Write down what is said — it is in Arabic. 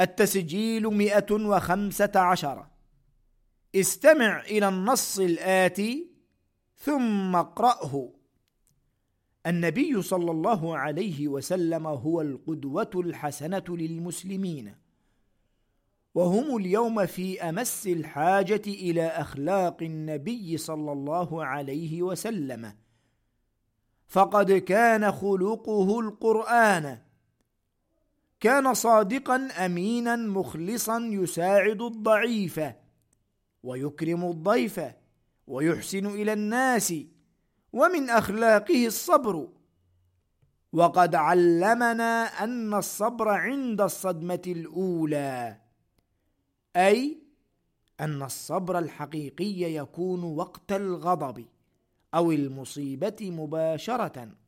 التسجيل مئة وخمسة عشر. استمع إلى النص الآتي ثم اقرأه. النبي صلى الله عليه وسلم هو القدوة الحسنة للمسلمين. وهم اليوم في أمس الحاجة إلى أخلاق النبي صلى الله عليه وسلم. فقد كان خلقه القرآن. كان صادقا أمينا مخلصا يساعد الضعيف ويكرم الضيف ويحسن إلى الناس ومن أخلاقه الصبر. وقد علمنا أن الصبر عند الصدمة الأولى أي أن الصبر الحقيقي يكون وقت الغضب أو المصيبة مباشرةً.